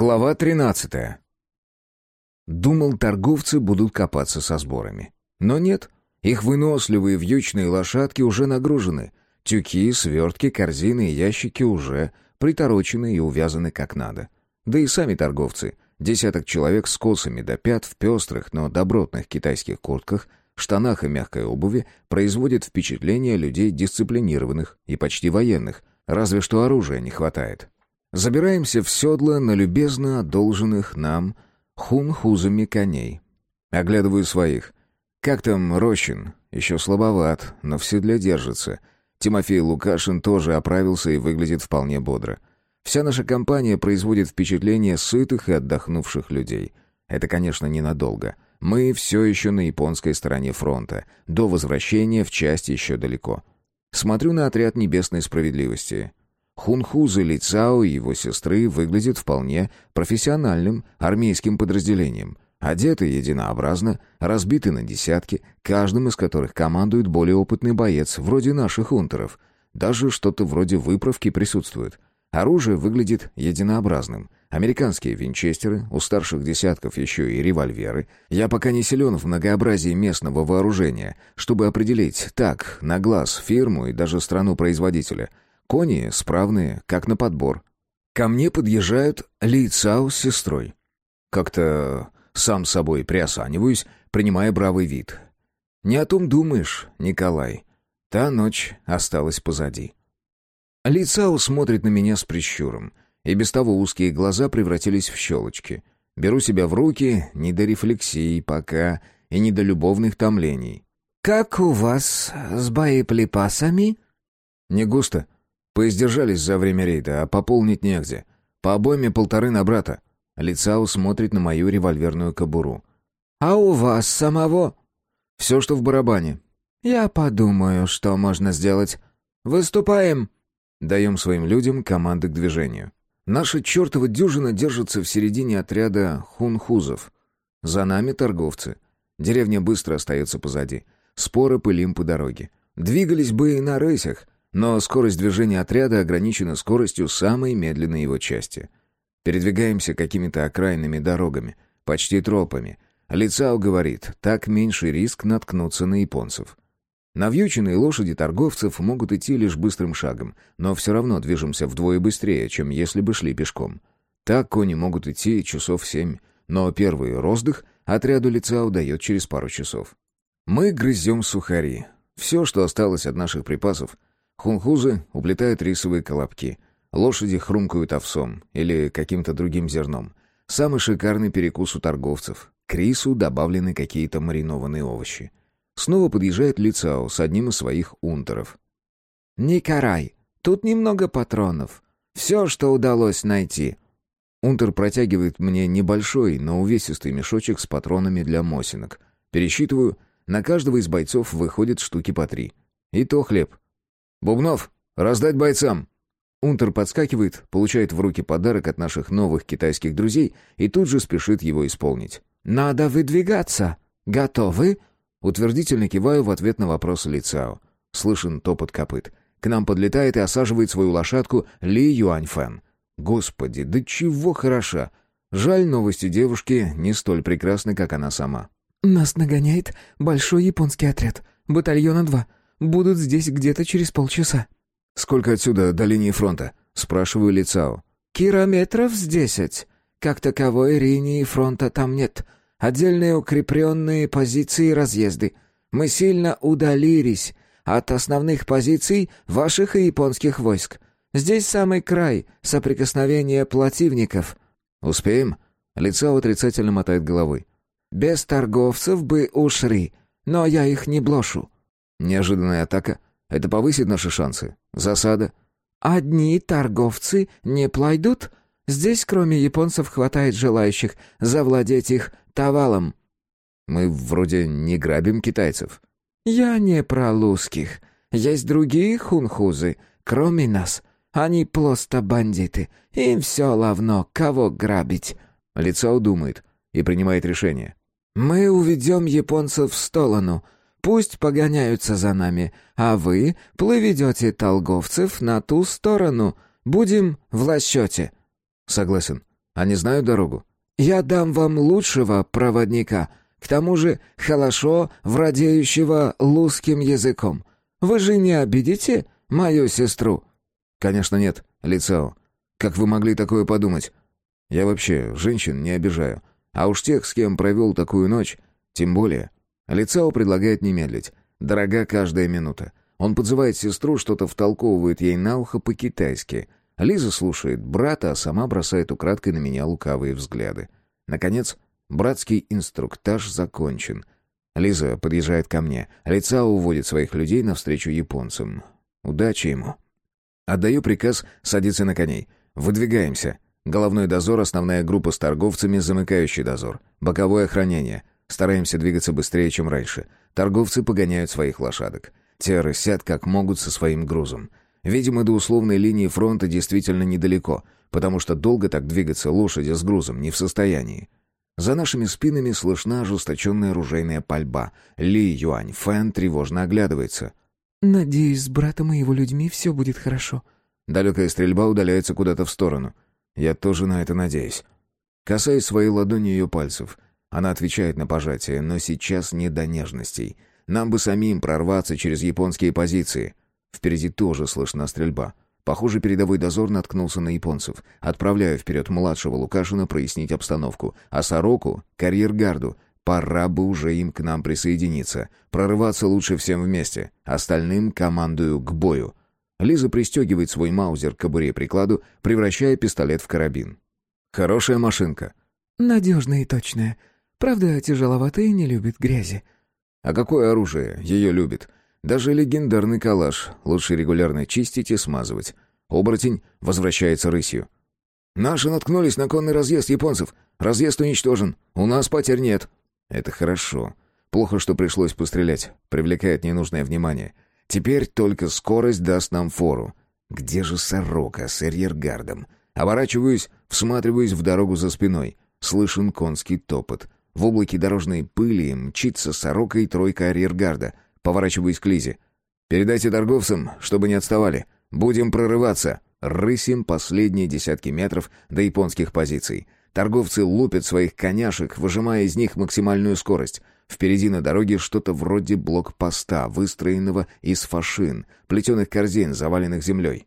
Глава 13. Думал, торговцы будут копаться со сборами. Но нет, их выносливые вьючные лошадки уже нагружены. Тюки, свертки, корзины и ящики уже приторочены и увязаны как надо. Да и сами торговцы, десяток человек с косами до пят в пестрых, но добротных китайских куртках, штанах и мягкой обуви, производят впечатление людей дисциплинированных и почти военных, разве что оружия не хватает. Забираемся в седло на любезно одолженных нам хунхузами коней. Оглядываю своих. Как там Рощин? Еще слабоват, но в седле держится. Тимофей Лукашин тоже оправился и выглядит вполне бодро. Вся наша компания производит впечатление сытых и отдохнувших людей. Это, конечно, ненадолго. Мы все еще на японской стороне фронта. До возвращения в часть еще далеко. Смотрю на отряд небесной справедливости. Хунхузы Лицао и его сестры выглядят вполне профессиональным армейским подразделением. Одеты единообразно, разбиты на десятки, каждым из которых командует более опытный боец, вроде наших унтеров. Даже что-то вроде выправки присутствует. Оружие выглядит единообразным. Американские винчестеры, у старших десятков еще и револьверы. Я пока не силен в многообразии местного вооружения, чтобы определить так, на глаз, фирму и даже страну производителя — Кони справные, как на подбор. Ко мне подъезжают Ли Цао с сестрой. Как-то сам собой приосаниваюсь, принимая бравый вид. Не о том думаешь, Николай. Та ночь осталась позади. Ли Цао смотрит на меня с прищуром, и без того узкие глаза превратились в щелочки. Беру себя в руки, не до рефлексий пока и не до любовных томлений. «Как у вас с боеприпасами?» «Не густо», Поиздержались за время рейда, а пополнить негде. По обойме полторы на брата. Лицау смотрит на мою револьверную кобуру. «А у вас самого?» «Все, что в барабане». «Я подумаю, что можно сделать. Выступаем!» Даем своим людям команды к движению. Наша чертова дюжина держится в середине отряда хунхузов. За нами торговцы. Деревня быстро остается позади. Споры пылим по дороге. Двигались бы и на рысях, но скорость движения отряда ограничена скоростью самой медленной его части. Передвигаемся какими-то окраинными дорогами, почти тропами. Лицао говорит, так меньший риск наткнуться на японцев. Навьюченные лошади торговцев могут идти лишь быстрым шагом, но все равно движемся вдвое быстрее, чем если бы шли пешком. Так кони могут идти часов семь, но первый роздых отряду Лицао дает через пару часов. Мы грызем сухари. Все, что осталось от наших припасов — Хунхузы уплетают рисовые колобки. Лошади хрумкают овсом или каким-то другим зерном. Самый шикарный перекус у торговцев. К рису добавлены какие-то маринованные овощи. Снова подъезжает Лицао с одним из своих унтеров. «Никарай, тут немного патронов. Все, что удалось найти». Унтер протягивает мне небольшой, но увесистый мешочек с патронами для мосинок. Пересчитываю, на каждого из бойцов выходит штуки по три. И то хлеб. «Бубнов, раздать бойцам!» Унтер подскакивает, получает в руки подарок от наших новых китайских друзей и тут же спешит его исполнить. «Надо выдвигаться. Готовы?» Утвердительно киваю в ответ на вопрос Лицао. Слышен топот копыт. К нам подлетает и осаживает свою лошадку Ли Юаньфэн. Господи, да чего хороша! Жаль, новости девушки не столь прекрасны, как она сама. «Нас нагоняет большой японский отряд. Батальона два будут здесь где-то через полчаса». «Сколько отсюда до линии фронта?» — спрашиваю Лицао. «Километров с десять. Как таковой линии фронта там нет. Отдельные укрепленные позиции и разъезды. Мы сильно удалились от основных позиций ваших и японских войск. Здесь самый край соприкосновения противников». «Успеем?» Лицо отрицательно мотает головой. «Без торговцев бы ушли, но я их не блошу. Неожиданная атака. Это повысит наши шансы. Засада. Одни торговцы не плойдут. Здесь, кроме японцев, хватает желающих завладеть их тавалом. Мы вроде не грабим китайцев. Я не про русских. Есть другие хунхузы, кроме нас. Они просто бандиты. Им все равно, кого грабить. Лицо думает и принимает решение. Мы уведем японцев в сторону — Пусть погоняются за нами, а вы плыведете торговцев на ту сторону. Будем в расчете». «Согласен. Они знают дорогу?» «Я дам вам лучшего проводника, к тому же хорошо владеющего лузским языком. Вы же не обидите мою сестру?» «Конечно нет, Лицао. Как вы могли такое подумать? Я вообще женщин не обижаю. А уж тех, с кем провел такую ночь, тем более. Лицао предлагает не медлить. Дорога каждая минута. Он подзывает сестру, что-то втолковывает ей на ухо по-китайски. Лиза слушает брата, а сама бросает украдкой на меня лукавые взгляды. Наконец, братский инструктаж закончен. Лиза подъезжает ко мне. Лица уводит своих людей навстречу японцам. Удачи ему. Отдаю приказ садиться на коней. Выдвигаемся. Головной дозор, основная группа с торговцами, замыкающий дозор. Боковое охранение. Стараемся двигаться быстрее, чем раньше. Торговцы погоняют своих лошадок. Те рысят как могут со своим грузом. Видимо, до условной линии фронта действительно недалеко, потому что долго так двигаться лошади с грузом не в состоянии. За нашими спинами слышна ожесточенная оружейная пальба. Ли Юань Фэн тревожно оглядывается. «Надеюсь, с братом и его людьми все будет хорошо». Далекая стрельба удаляется куда-то в сторону. Я тоже на это надеюсь. Касаясь своей ладони ее пальцев. Она отвечает на пожатие, но сейчас не до нежностей. Нам бы самим прорваться через японские позиции. Впереди тоже слышна стрельба. Похоже, передовой дозор наткнулся на японцев. Отправляю вперед младшего Лукашина прояснить обстановку. А Сороку — карьергарду. Пора бы уже им к нам присоединиться. Прорываться лучше всем вместе. Остальным командую к бою. Лиза пристегивает свой маузер к кобуре прикладу, превращая пистолет в карабин. Хорошая машинка. Надежная и точная. Правда, тяжеловатая не любит грязи. А какое оружие ее любит? Даже легендарный калаш лучше регулярно чистить и смазывать. Оборотень возвращается рысью. «Наши наткнулись на конный разъезд японцев. Разъезд уничтожен. У нас потерь нет». «Это хорошо. Плохо, что пришлось пострелять. Привлекает ненужное внимание. Теперь только скорость даст нам фору. Где же сорока с эрьергардом? Оборачиваюсь, всматриваюсь в дорогу за спиной. Слышен конский топот. В облаке дорожной пыли мчится сорока и тройка арьергарда — Поворачиваюсь к Лизе. «Передайте торговцам, чтобы не отставали. Будем прорываться». Рысим последние десятки метров до японских позиций. Торговцы лупят своих коняшек, выжимая из них максимальную скорость. Впереди на дороге что-то вроде блокпоста, выстроенного из фашин, плетеных корзин, заваленных землей.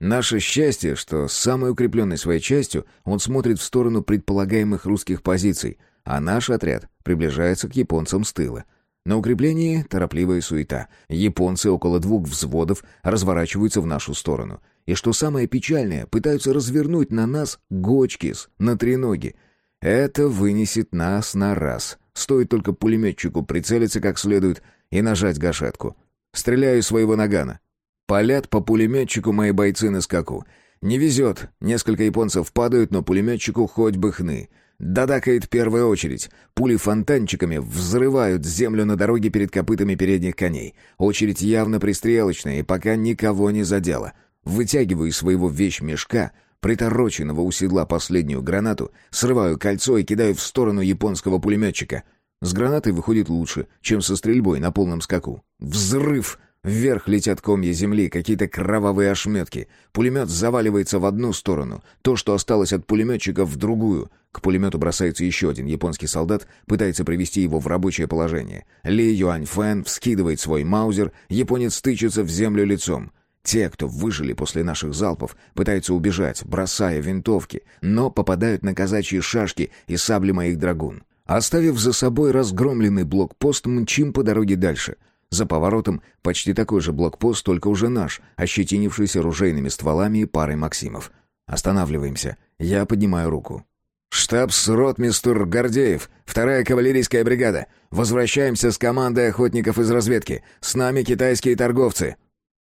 Наше счастье, что с самой укрепленной своей частью он смотрит в сторону предполагаемых русских позиций, а наш отряд приближается к японцам с тыла. На укреплении торопливая суета. Японцы около двух взводов разворачиваются в нашу сторону. И что самое печальное, пытаются развернуть на нас Гочкис на треноги. Это вынесет нас на раз. Стоит только пулеметчику прицелиться как следует и нажать гашетку. Стреляю своего нагана. Палят по пулеметчику мои бойцы на скаку. Не везет. Несколько японцев падают, но пулеметчику хоть бы хны. Дадакает первая очередь. Пули фонтанчиками взрывают землю на дороге перед копытами передних коней. Очередь явно пристрелочная и пока никого не задела. Вытягиваю из своего вещмешка, притороченного у седла последнюю гранату, срываю кольцо и кидаю в сторону японского пулеметчика. С гранатой выходит лучше, чем со стрельбой на полном скаку. Взрыв! Вверх летят комья земли, какие-то кровавые ошметки. Пулемет заваливается в одну сторону. То, что осталось от пулеметчика, в другую. К пулемету бросается еще один японский солдат, пытается привести его в рабочее положение. Ли Юань Фэн вскидывает свой маузер, японец тычется в землю лицом. Те, кто выжили после наших залпов, пытаются убежать, бросая винтовки, но попадают на казачьи шашки и сабли моих драгун. Оставив за собой разгромленный блокпост, мчим по дороге дальше — за поворотом почти такой же блокпост, только уже наш, ощетинившийся ружейными стволами и парой Максимов. Останавливаемся. Я поднимаю руку. «Штабс-ротмистр Гордеев, вторая кавалерийская бригада. Возвращаемся с командой охотников из разведки. С нами китайские торговцы».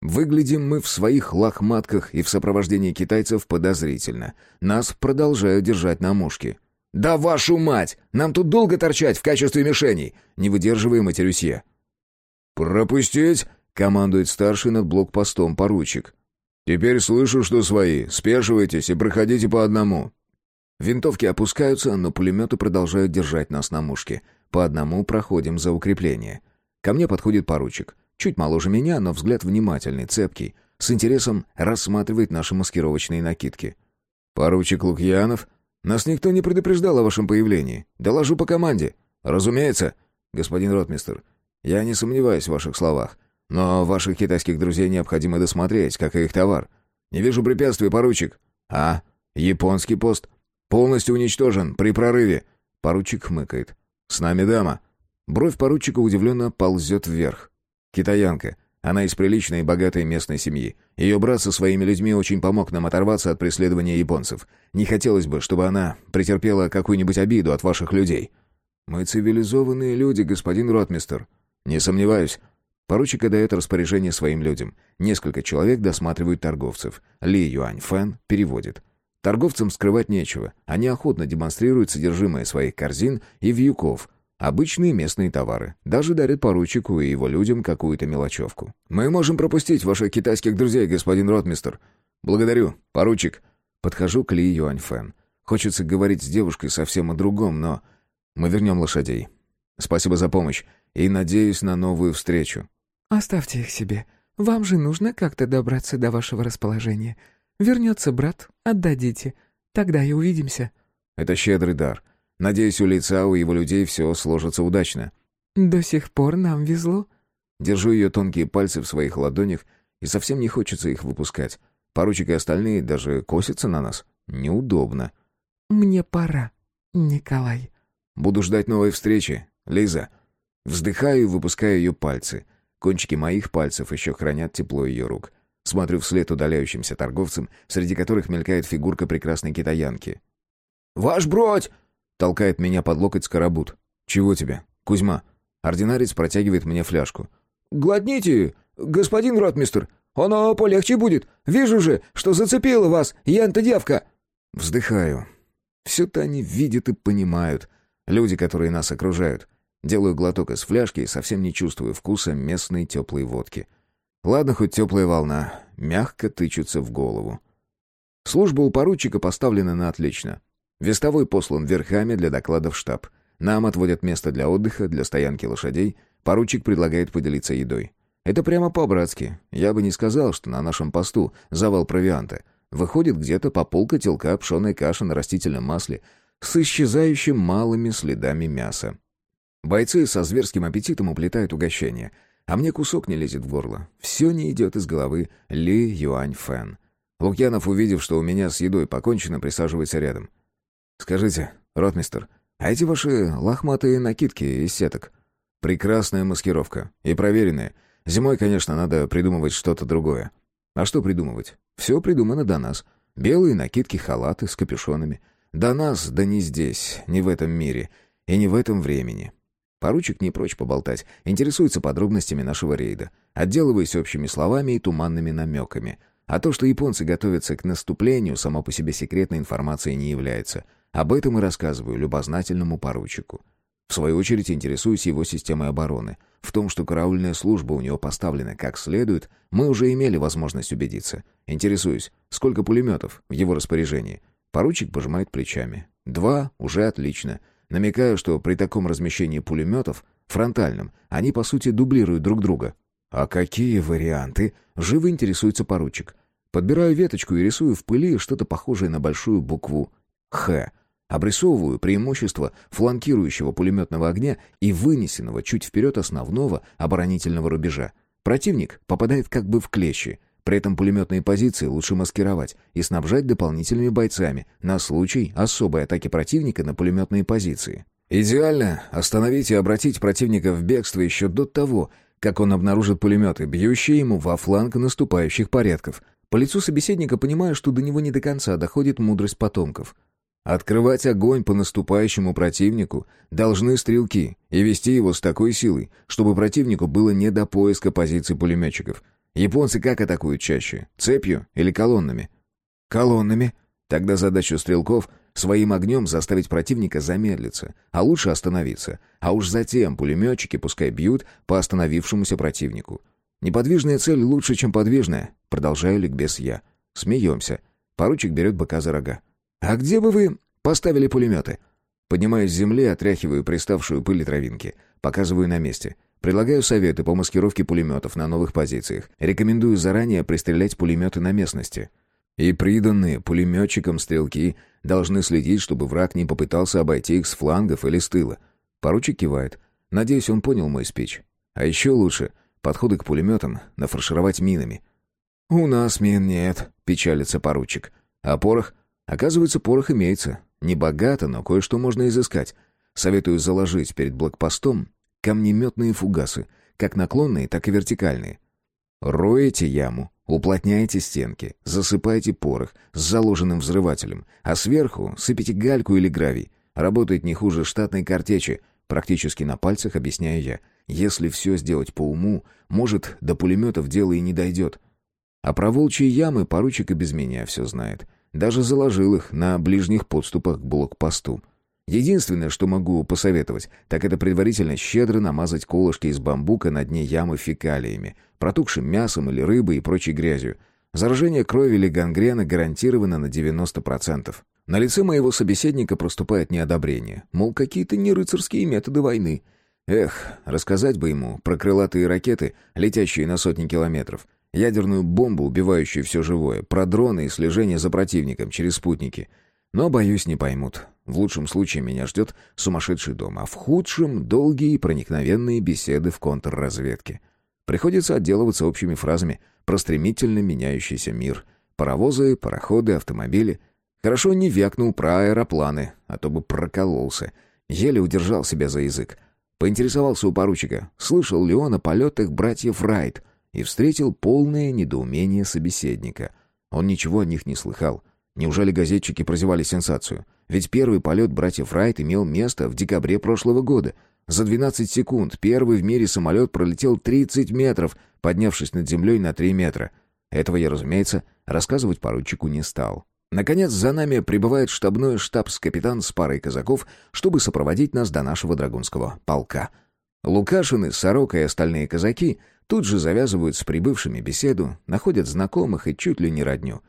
Выглядим мы в своих лохматках и в сопровождении китайцев подозрительно. Нас продолжают держать на мушке. «Да вашу мать! Нам тут долго торчать в качестве мишеней!» Не выдерживая матерюсь я. «Пропустить!» — командует старший над блокпостом поручик. «Теперь слышу, что свои. Спешивайтесь и проходите по одному». Винтовки опускаются, но пулеметы продолжают держать нас на мушке. По одному проходим за укрепление. Ко мне подходит поручик. Чуть моложе меня, но взгляд внимательный, цепкий. С интересом рассматривает наши маскировочные накидки. «Поручик Лукьянов?» Нас никто не предупреждал о вашем появлении. Доложу по команде». «Разумеется, господин ротмистер. Я не сомневаюсь в ваших словах. Но ваших китайских друзей необходимо досмотреть, как и их товар. Не вижу препятствий, поручик». «А, японский пост. Полностью уничтожен при прорыве». Поручик хмыкает. «С нами дама». Бровь поручика удивленно ползет вверх. «Китаянка. Она из приличной и богатой местной семьи. Ее брат со своими людьми очень помог нам оторваться от преследования японцев. Не хотелось бы, чтобы она претерпела какую-нибудь обиду от ваших людей». «Мы цивилизованные люди, господин ротмистер». «Не сомневаюсь». Поручик отдает распоряжение своим людям. Несколько человек досматривают торговцев. Ли Юань Фэн переводит. Торговцам скрывать нечего. Они охотно демонстрируют содержимое своих корзин и вьюков, Обычные местные товары. Даже дарят поручику и его людям какую-то мелочевку. «Мы можем пропустить ваших китайских друзей, господин ротмистер». «Благодарю, поручик». Подхожу к Ли Юаньфэн. Хочется говорить с девушкой совсем о другом, но... Мы вернем лошадей. Спасибо за помощь и надеюсь на новую встречу. «Оставьте их себе. Вам же нужно как-то добраться до вашего расположения. Вернется брат, отдадите. Тогда и увидимся». «Это щедрый дар». Надеюсь, у лица у его людей все сложится удачно. До сих пор нам везло. Держу ее тонкие пальцы в своих ладонях, и совсем не хочется их выпускать. Поручик и остальные даже косятся на нас. Неудобно. Мне пора, Николай. Буду ждать новой встречи, Лиза. Вздыхаю и выпускаю ее пальцы. Кончики моих пальцев еще хранят тепло ее рук. Смотрю вслед удаляющимся торговцам, среди которых мелькает фигурка прекрасной китаянки. «Ваш бродь!» Толкает меня под локоть скоробут. «Чего тебе?» «Кузьма». Ординарец протягивает мне фляжку. «Глотните, господин ротмистер. Оно полегче будет. Вижу же, что зацепила вас, янта-девка». Вздыхаю. Все-то они видят и понимают. Люди, которые нас окружают. Делаю глоток из фляжки и совсем не чувствую вкуса местной теплой водки. Ладно, хоть теплая волна. Мягко тычутся в голову. Служба у поручика поставлена на отлично. Вестовой послан верхами для доклада в штаб. Нам отводят место для отдыха, для стоянки лошадей. Поручик предлагает поделиться едой. Это прямо по-братски. Я бы не сказал, что на нашем посту завал провианта. Выходит где-то по полкотелка пшеной каши на растительном масле с исчезающим малыми следами мяса. Бойцы со зверским аппетитом уплетают угощение, а мне кусок не лезет в горло. Все не идет из головы Ли Юань Фэн. Лукьянов, увидев, что у меня с едой покончено, присаживается рядом. «Скажите, ротмистер, а эти ваши лохматые накидки из сеток?» «Прекрасная маскировка. И проверенная. Зимой, конечно, надо придумывать что-то другое. А что придумывать? Все придумано до нас. Белые накидки, халаты с капюшонами. До нас, да не здесь, не в этом мире и не в этом времени». Поручик не прочь поболтать, интересуется подробностями нашего рейда, отделываясь общими словами и туманными намеками. А то, что японцы готовятся к наступлению, само по себе секретной информацией не является — об этом и рассказываю любознательному поручику. В свою очередь интересуюсь его системой обороны. В том, что караульная служба у него поставлена как следует, мы уже имели возможность убедиться. Интересуюсь, сколько пулеметов в его распоряжении. Поручик пожимает плечами. Два уже отлично. Намекаю, что при таком размещении пулеметов, фронтальном, они по сути дублируют друг друга. А какие варианты? Живо интересуется поручик. Подбираю веточку и рисую в пыли что-то похожее на большую букву «Х», Обрисовываю преимущества фланкирующего пулеметного огня и вынесенного чуть вперед основного оборонительного рубежа. Противник попадает как бы в клещи. При этом пулеметные позиции лучше маскировать и снабжать дополнительными бойцами на случай особой атаки противника на пулеметные позиции. Идеально остановить и обратить противника в бегство еще до того, как он обнаружит пулеметы, бьющие ему во фланг наступающих порядков. По лицу собеседника понимаю, что до него не до конца доходит мудрость потомков. Открывать огонь по наступающему противнику должны стрелки и вести его с такой силой, чтобы противнику было не до поиска позиций пулеметчиков. Японцы как атакуют чаще? Цепью или колоннами? Колоннами. Тогда задача стрелков — своим огнем заставить противника замедлиться, а лучше остановиться. А уж затем пулеметчики пускай бьют по остановившемуся противнику. Неподвижная цель лучше, чем подвижная. Продолжаю ликбез я. Смеемся. Поручик берет быка за рога. «А где бы вы поставили пулеметы?» Поднимаюсь с земли, отряхиваю приставшую пыль и травинки. Показываю на месте. Предлагаю советы по маскировке пулеметов на новых позициях. Рекомендую заранее пристрелять пулеметы на местности. И приданные пулеметчикам стрелки должны следить, чтобы враг не попытался обойти их с флангов или с тыла. Поручик кивает. Надеюсь, он понял мой спич. А еще лучше подходы к пулеметам нафаршировать минами. «У нас мин нет», — печалится поручик. «А порох? Оказывается, порох имеется. Не богато, но кое-что можно изыскать. Советую заложить перед блокпостом камнеметные фугасы, как наклонные, так и вертикальные. Роете яму, уплотняете стенки, засыпаете порох с заложенным взрывателем, а сверху сыпите гальку или гравий. Работает не хуже штатной картечи, практически на пальцах объясняю я. Если все сделать по уму, может, до пулеметов дело и не дойдет. А про волчьи ямы поручик и без меня все знает. Даже заложил их на ближних подступах к блокпосту. Единственное, что могу посоветовать, так это предварительно щедро намазать колышки из бамбука на дне ямы фекалиями, протухшим мясом или рыбой и прочей грязью. Заражение крови или гангрена гарантировано на 90%. На лице моего собеседника проступает неодобрение. Мол, какие-то не рыцарские методы войны. Эх, рассказать бы ему про крылатые ракеты, летящие на сотни километров, ядерную бомбу, убивающую все живое, про дроны и слежение за противником через спутники. Но, боюсь, не поймут. В лучшем случае меня ждет сумасшедший дом, а в худшем — долгие проникновенные беседы в контрразведке. Приходится отделываться общими фразами про стремительно меняющийся мир. Паровозы, пароходы, автомобили. Хорошо не вякнул про аэропланы, а то бы прокололся. Еле удержал себя за язык. Поинтересовался у поручика, слышал ли он о полетах братьев Райт, и встретил полное недоумение собеседника. Он ничего о них не слыхал. Неужели газетчики прозевали сенсацию? Ведь первый полет братьев Райт имел место в декабре прошлого года. За 12 секунд первый в мире самолет пролетел 30 метров, поднявшись над землей на 3 метра. Этого я, разумеется, рассказывать поручику не стал. Наконец, за нами прибывает штабной штабс-капитан с парой казаков, чтобы сопроводить нас до нашего драгунского полка. Лукашины, Сорока и остальные казаки тут же завязывают с прибывшими беседу, находят знакомых и чуть ли не родню.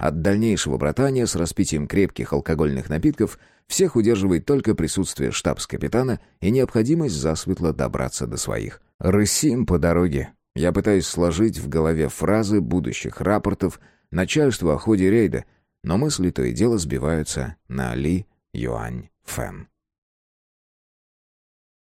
От дальнейшего братания с распитием крепких алкогольных напитков всех удерживает только присутствие штабс-капитана и необходимость засветло добраться до своих. Рысим по дороге. Я пытаюсь сложить в голове фразы будущих рапортов начальству о ходе рейда — но мысли то и дело сбиваются на Ли Юань Фэн.